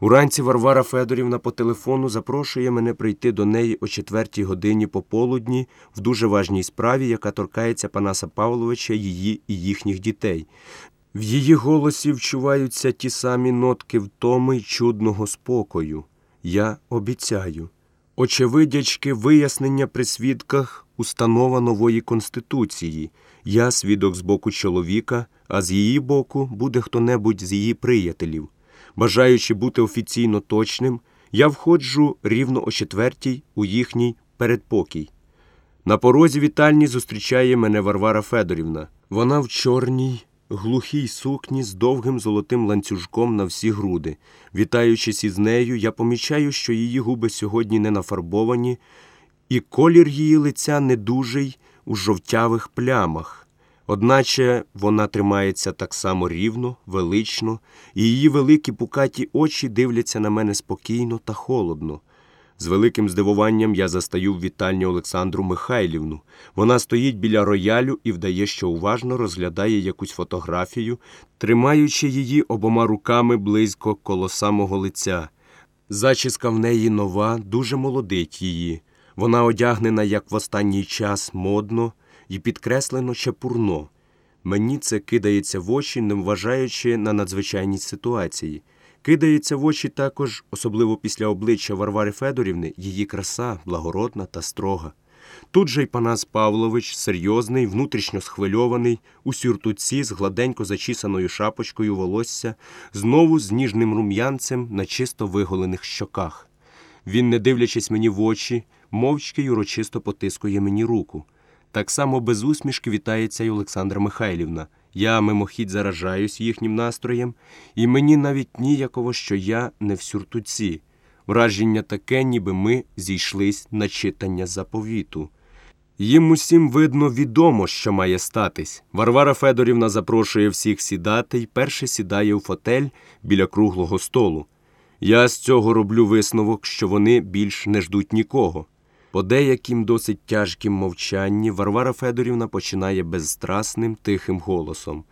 Уранці Варвара Федорівна по телефону запрошує мене прийти до неї о четвертій годині пополудні в дуже важній справі, яка торкається Панаса Павловича, її і їхніх дітей. В її голосі вчуваються ті самі нотки втоми й чудного спокою. Я обіцяю. Очевидячки, вияснення при свідках установа нової конституції. Я свідок з боку чоловіка, а з її боку буде хто-небудь з її приятелів. Бажаючи бути офіційно точним, я входжу рівно о четвертій у їхній передпокій. На порозі вітальні зустрічає мене Варвара Федорівна. Вона в чорній, глухій сукні з довгим золотим ланцюжком на всі груди. Вітаючись із нею, я помічаю, що її губи сьогодні не нафарбовані, і колір її лиця недужий у жовтявих плямах. Одначе вона тримається так само рівно, велично, і її великі пукаті очі дивляться на мене спокійно та холодно. З великим здивуванням я застаю в вітальні Олександру Михайлівну. Вона стоїть біля роялю і вдає, що уважно розглядає якусь фотографію, тримаючи її обома руками близько коло самого лиця. Зачіска в неї нова, дуже молодить її. Вона одягнена, як в останній час, модно і підкреслено чепурно. Мені це кидається в очі, не вважаючи на надзвичайній ситуації. Кидається в очі також, особливо після обличчя Варвари Федорівни, її краса, благородна та строга. Тут же й Панас Павлович, серйозний, внутрішньо схвильований, у сюртуці з гладенько зачісаною шапочкою волосся, знову з ніжним рум'янцем на чисто виголених щоках. Він, не дивлячись мені в очі, мовчки й урочисто потискує мені руку. Так само без усмішки вітається й Олександра Михайлівна. Я мимохідь заражаюсь їхнім настроєм, і мені навіть ніяково, що я не в сюртуці. Враження таке, ніби ми зійшлись на читання заповіту. Їм усім, видно, відомо, що має статись. Варвара Федорівна запрошує всіх сідати і перше сідає у фотель біля круглого столу. Я з цього роблю висновок, що вони більш не ждуть нікого. По деяким досить тяжким мовчанні Варвара Федорівна починає безстрасним, тихим голосом.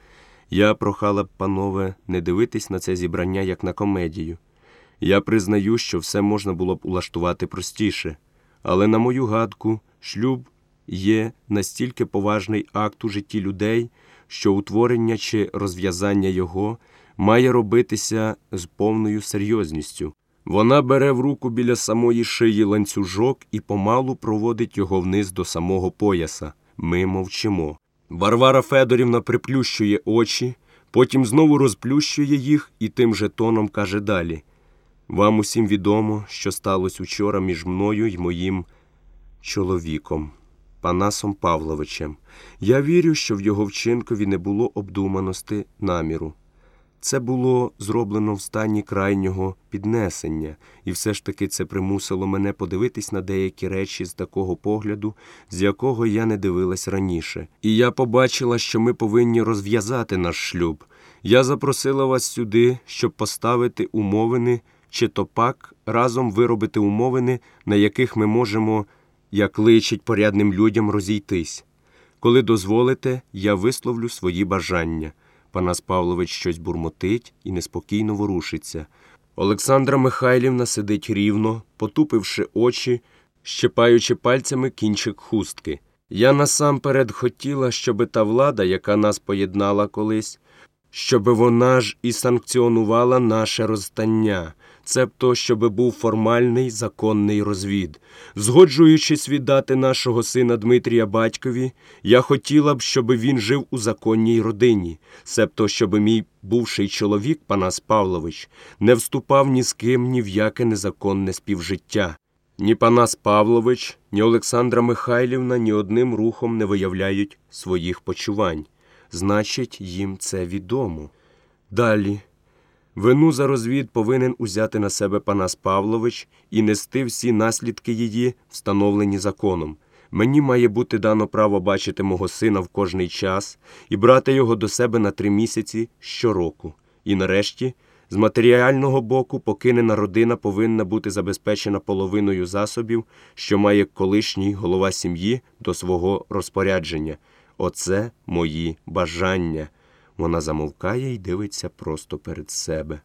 Я прохала б, панове, не дивитись на це зібрання як на комедію. Я признаю, що все можна було б улаштувати простіше, але, на мою гадку, шлюб є настільки поважний акт у житті людей, що утворення чи розв'язання його має робитися з повною серйозністю. Вона бере в руку біля самої шиї ланцюжок і помалу проводить його вниз до самого пояса. Ми мовчимо. Варвара Федорівна приплющує очі, потім знову розплющує їх і тим же тоном каже далі Вам усім відомо, що сталося учора між мною і моїм чоловіком, Панасом Павловичем. Я вірю, що в його вчинкові не було обдуманості наміру. Це було зроблено в стані крайнього піднесення, і все ж таки це примусило мене подивитись на деякі речі з такого погляду, з якого я не дивилась раніше. І я побачила, що ми повинні розв'язати наш шлюб. Я запросила вас сюди, щоб поставити умовини, чи то пак разом виробити умовини, на яких ми можемо, як личить порядним людям, розійтись. Коли дозволите, я висловлю свої бажання. Панас Павлович щось бурмотить і неспокійно ворушиться. Олександра Михайлівна сидить рівно, потупивши очі, щепаючи пальцями кінчик хустки. Я насамперед хотіла, щоби та влада, яка нас поєднала колись, щоби вона ж і санкціонувала наше розстання, цебто, щоби був формальний законний розвід. Згоджуючись віддати нашого сина Дмитрія батькові, я хотіла б, щоби він жив у законній родині, цебто, щоби мій бувший чоловік, Панас Павлович, не вступав ні з ким ні в яке незаконне співжиття. Ні Панас Павлович, ні Олександра Михайлівна ні одним рухом не виявляють своїх почувань. Значить, їм це відомо. Далі. Вину за розвід повинен узяти на себе Панас Павлович і нести всі наслідки її, встановлені законом. Мені має бути дано право бачити мого сина в кожний час і брати його до себе на три місяці щороку. І нарешті, з матеріального боку, покинена родина повинна бути забезпечена половиною засобів, що має колишній голова сім'ї до свого розпорядження. Оце мої бажання. Вона замовкає і дивиться просто перед себе.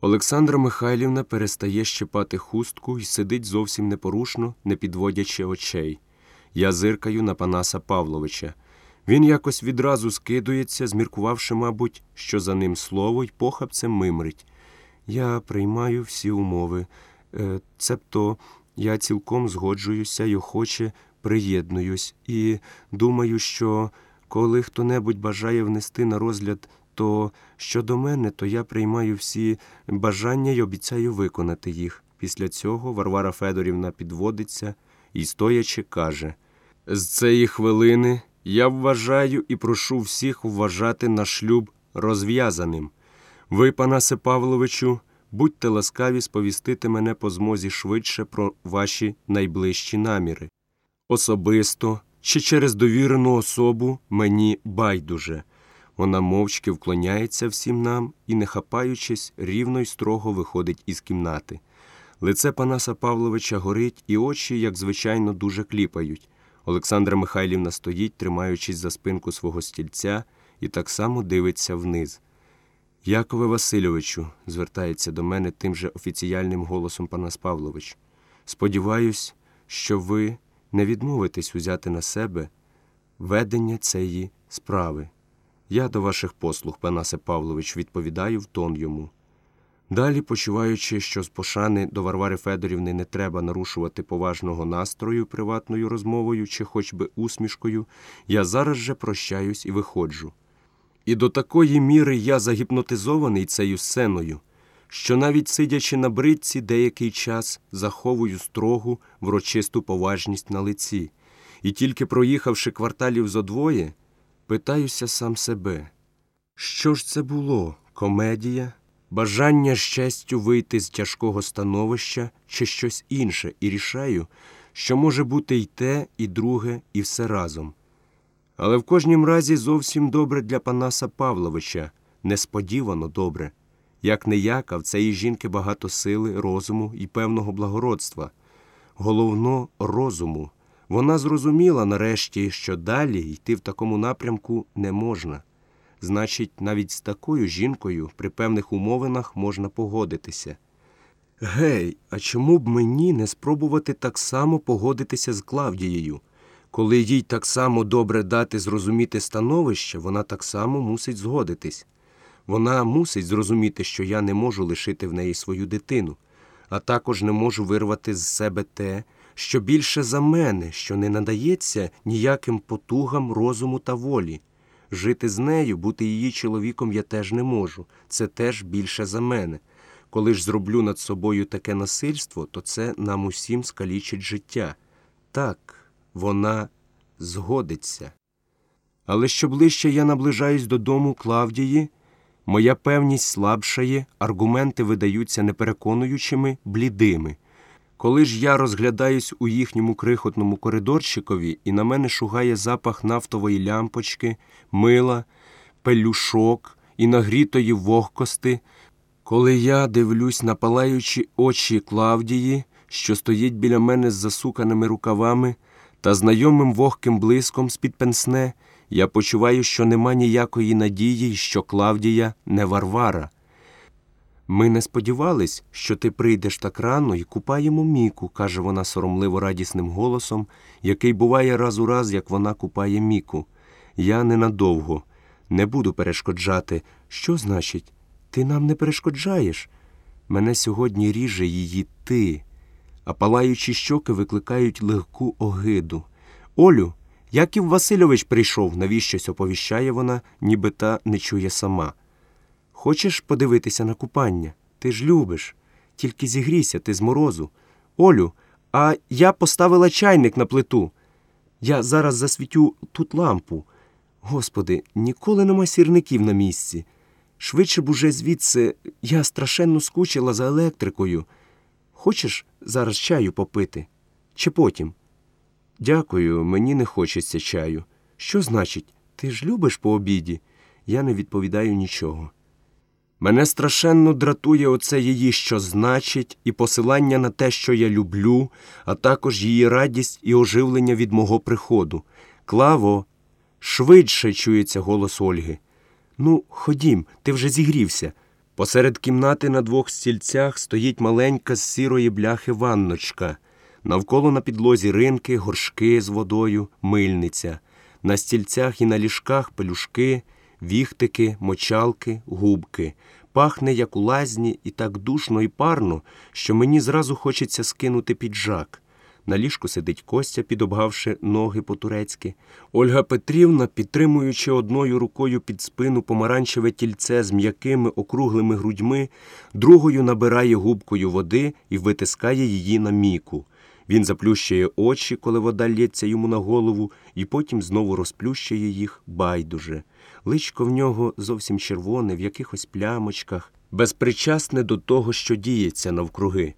Олександра Михайлівна перестає щепати хустку і сидить зовсім непорушно, не підводячи очей. Я зиркаю на Панаса Павловича. Він якось відразу скидується, зміркувавши, мабуть, що за ним слово й похапцем мимрить. Я приймаю всі умови, е, цебто я цілком згоджуюся й охоче приєднуюсь, і думаю, що коли хто-небудь бажає внести на розгляд, то щодо мене, то я приймаю всі бажання й обіцяю виконати їх. Після цього Варвара Федорівна підводиться і, стоячи, каже з цієї хвилини я вважаю і прошу всіх вважати на шлюб розв'язаним. Ви, Панасе Павловичу, будьте ласкаві сповістити мене по змозі швидше про ваші найближчі наміри. Особисто чи через довірену особу мені байдуже. Вона мовчки вклоняється всім нам і, не хапаючись, рівно й строго виходить із кімнати. Лице Панаса Павловича горить, і очі, як звичайно, дуже кліпають. Олександра Михайлівна стоїть, тримаючись за спинку свого стільця, і так само дивиться вниз. Якове Васильовичу, звертається до мене тим же офіціальним голосом Панас Павлович. Сподіваюсь, що ви не відмовитесь узяти на себе ведення цієї справи. Я до ваших послуг, Панасе Павлович, відповідаю в тон йому. Далі, почуваючи, що з пошани до Варвари Федорівни не треба нарушувати поважного настрою приватною розмовою чи хоч би усмішкою, я зараз же прощаюсь і виходжу. І до такої міри я загіпнотизований цією сценою, що навіть сидячи на бритці деякий час заховую строгу, врочисту поважність на лиці, і тільки проїхавши кварталів зо двоє, питаюся сам себе, що ж це було комедія? бажання щастю вийти з тяжкого становища чи щось інше, і рішаю, що може бути і те, і друге, і все разом. Але в кожнім разі зовсім добре для Панаса Павловича, несподівано добре. Як не яка, в цієї жінки багато сили, розуму і певного благородства. Головно розуму. Вона зрозуміла нарешті, що далі йти в такому напрямку не можна. Значить, навіть з такою жінкою при певних умовинах можна погодитися. Гей, а чому б мені не спробувати так само погодитися з Клавдією? Коли їй так само добре дати зрозуміти становище, вона так само мусить згодитись. Вона мусить зрозуміти, що я не можу лишити в неї свою дитину, а також не можу вирвати з себе те, що більше за мене, що не надається ніяким потугам розуму та волі. Жити з нею, бути її чоловіком я теж не можу. Це теж більше за мене. Коли ж зроблю над собою таке насильство, то це нам усім скалічить життя. Так, вона згодиться. Але що ближче я наближаюсь додому Клавдії, моя певність слабшає, аргументи видаються непереконуючими, блідими. Коли ж я розглядаюсь у їхньому крихотному коридорчикові, і на мене шугає запах нафтової лямпочки, мила, пелюшок і нагрітої вогкости, коли я дивлюсь на палаючі очі Клавдії, що стоїть біля мене з засуканими рукавами та знайомим вогким блиском з-під пенсне, я почуваю, що нема ніякої надії, що Клавдія не Варвара. Ми не сподівались, що ти прийдеш так рано і купаємо міку, каже вона соромливо радісним голосом, який буває раз у раз, як вона купає міку. Я ненадовго, не буду перешкоджати. Що значить? Ти нам не перешкоджаєш? Мене сьогодні ріже її ти, а палаючі щоки викликають легку огиду. Олю, Яків Васильович прийшов, навіщось оповіщає вона, ніби та не чує сама. Хочеш подивитися на купання? Ти ж любиш. Тільки зігрійся, ти з морозу. Олю, а я поставила чайник на плиту. Я зараз засвітю тут лампу. Господи, ніколи нема сірників на місці. Швидше б уже звідси я страшенно скучила за електрикою. Хочеш зараз чаю попити? Чи потім? Дякую, мені не хочеться чаю. Що значить, ти ж любиш по обіді? Я не відповідаю нічого. Мене страшенно дратує оце її, що значить, і посилання на те, що я люблю, а також її радість і оживлення від мого приходу. Клаво, швидше чується голос Ольги. Ну, ходім, ти вже зігрівся. Посеред кімнати на двох стільцях стоїть маленька з сірої бляхи ванночка. Навколо на підлозі ринки, горшки з водою, мильниця. На стільцях і на ліжках пелюшки, віхтики, мочалки, губки. Пахне, як у лазні, і так душно і парно, що мені зразу хочеться скинути піджак. На ліжку сидить Костя, підобгавши ноги по-турецьки. Ольга Петрівна, підтримуючи одною рукою під спину помаранчеве тільце з м'якими округлими грудьми, другою набирає губкою води і витискає її на міку. Він заплющує очі, коли вода лється йому на голову, і потім знову розплющує їх байдуже. Личко в нього зовсім червоне, в якихось плямочках, безпричасне до того, що діється навкруги.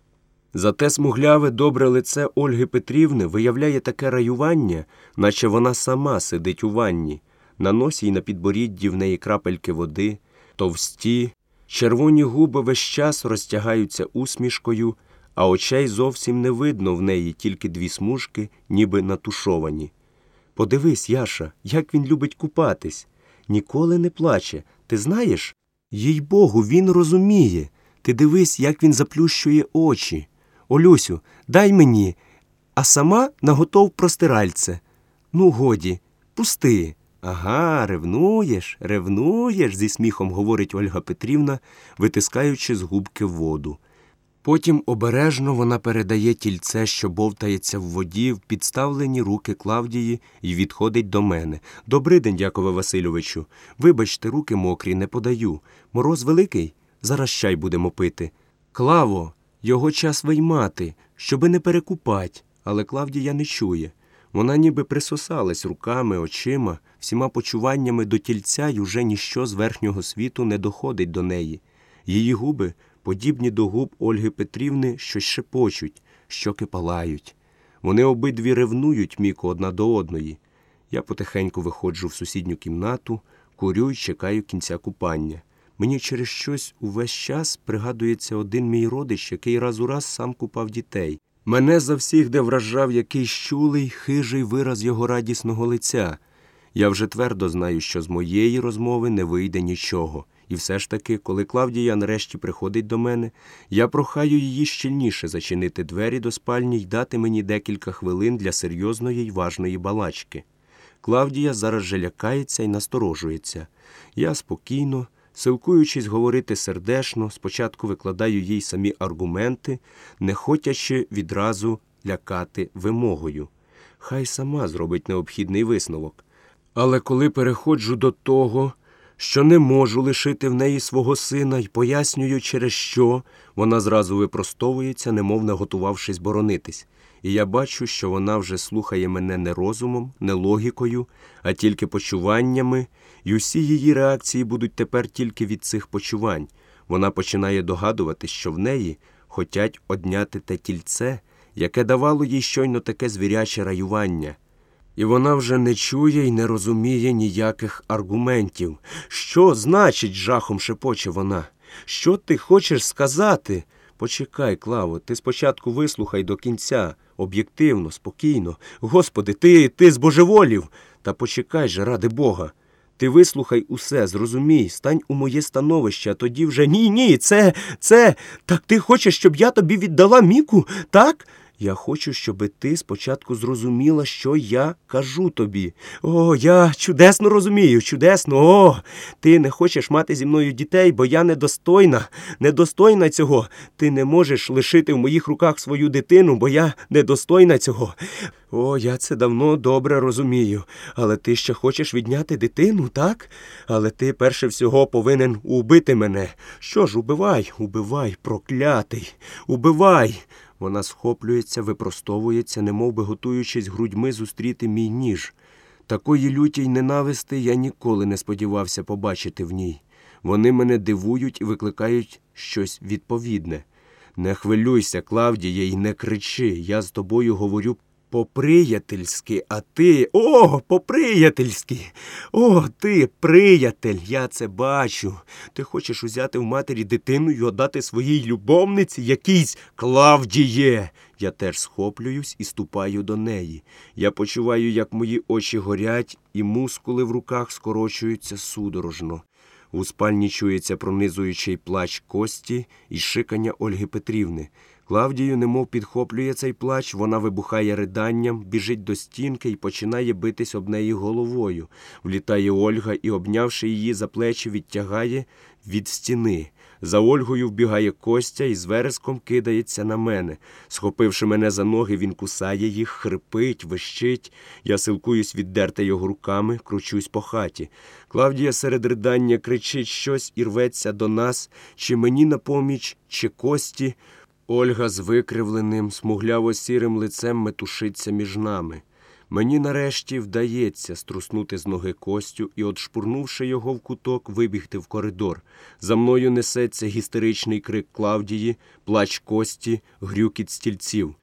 Зате смугляве добре лице Ольги Петрівни виявляє таке раювання, наче вона сама сидить у ванні. На носі й на підборідді в неї крапельки води, товсті, червоні губи весь час розтягаються усмішкою, а очей зовсім не видно в неї тільки дві смужки, ніби натушовані. Подивись, Яша, як він любить купатись. Ніколи не плаче. Ти знаєш? Їй богу, він розуміє. Ти дивись, як він заплющує очі. Олюсю, дай мені, а сама наготов простиральце. Ну, годі, пусти. Ага, ревнуєш, ревнуєш, зі сміхом говорить Ольга Петрівна, витискаючи з губки воду. Потім обережно вона передає тільце, що бовтається в воді, в підставлені руки Клавдії і відходить до мене. «Добрий день, Якове Васильовичу. Вибачте, руки мокрі, не подаю. Мороз великий? Зараз чай будемо пити. Клаво, його час виймати, щоби не перекупать. Але Клавдія не чує. Вона ніби присосалась руками, очима, всіма почуваннями до тільця й уже ніщо з верхнього світу не доходить до неї. Її губи подібні до губ Ольги Петрівни, щось шепочуть, щоки палають. Вони обидві ревнують міку одна до одної. Я потихеньку виходжу в сусідню кімнату, курю й чекаю кінця купання. Мені через щось увесь час пригадується один мій родич, який раз у раз сам купав дітей. Мене завсігде вражав якийсь чулий, хижий вираз його радісного лиця. Я вже твердо знаю, що з моєї розмови не вийде нічого. І все ж таки, коли Клавдія нарешті приходить до мене, я прохаю її щільніше зачинити двері до спальні й дати мені декілька хвилин для серйозної й важної балачки. Клавдія зараз же лякається і насторожується. Я спокійно, силкуючись говорити сердешно, спочатку викладаю їй самі аргументи, не хотячи відразу лякати вимогою. Хай сама зробить необхідний висновок. Але коли переходжу до того, що не можу лишити в неї свого сина і пояснюю, через що вона зразу випростовується, немов наготувавшись боронитись. І я бачу, що вона вже слухає мене не розумом, не логікою, а тільки почуваннями, і усі її реакції будуть тепер тільки від цих почувань. Вона починає догадувати, що в неї хотять одняти те тільце, яке давало їй щойно таке звіряче раювання. І вона вже не чує і не розуміє ніяких аргументів. Що значить, жахом шепоче вона? Що ти хочеш сказати? Почекай, Клаво, ти спочатку вислухай до кінця, об'єктивно, спокійно. Господи, ти ти збожеволів. Та почекай же, ради Бога. Ти вислухай усе, зрозумій, стань у моє становище, а тоді вже ні, ні, це, це. Так ти хочеш, щоб я тобі віддала міку, так? Я хочу, щоби ти спочатку зрозуміла, що я кажу тобі. О, я чудесно розумію, чудесно. О, ти не хочеш мати зі мною дітей, бо я недостойна, недостойна цього. Ти не можеш лишити в моїх руках свою дитину, бо я недостойна цього. О, я це давно добре розумію. Але ти ще хочеш відняти дитину, так? Але ти перше всього повинен убити мене. Що ж, убивай, убивай, проклятий, убивай. Вона схоплюється, випростовується, немов би готуючись грудьми зустріти мій ніж. Такої лютій ненависти я ніколи не сподівався побачити в ній. Вони мене дивують і викликають щось відповідне. Не хвилюйся, Клавдіє, і не кричи. Я з тобою говорю по-приятельськи, а ти. О, по-приятельськи! О, ти, приятель, я це бачу. Ти хочеш узяти в матері дитину й отдати своїй любовниці якійсь Клавдіє. Я теж схоплююсь і ступаю до неї. Я почуваю, як мої очі горять, і мускули в руках скорочуються судорожно. У спальні чується пронизуючий плач Кості і шикання Ольги Петрівни. Клавдію немов підхоплює цей плач, вона вибухає риданням, біжить до стінки і починає битись об неї головою. Влітає Ольга і, обнявши її за плечі, відтягає від стіни. За Ольгою вбігає Костя і з вереском кидається на мене. Схопивши мене за ноги, він кусає їх, хрипить, вищить. Я силкуюсь віддерти його руками, кручусь по хаті. Клавдія серед ридання кричить щось і рветься до нас, чи мені на поміч, чи Кості. Ольга з викривленим, смугляво-сірим лицем метушиться між нами. Мені нарешті вдається струснути з ноги Костю і, отшпурнувши його в куток, вибігти в коридор. За мною несеться гістеричний крик Клавдії, плач Кості, грюкіт стільців.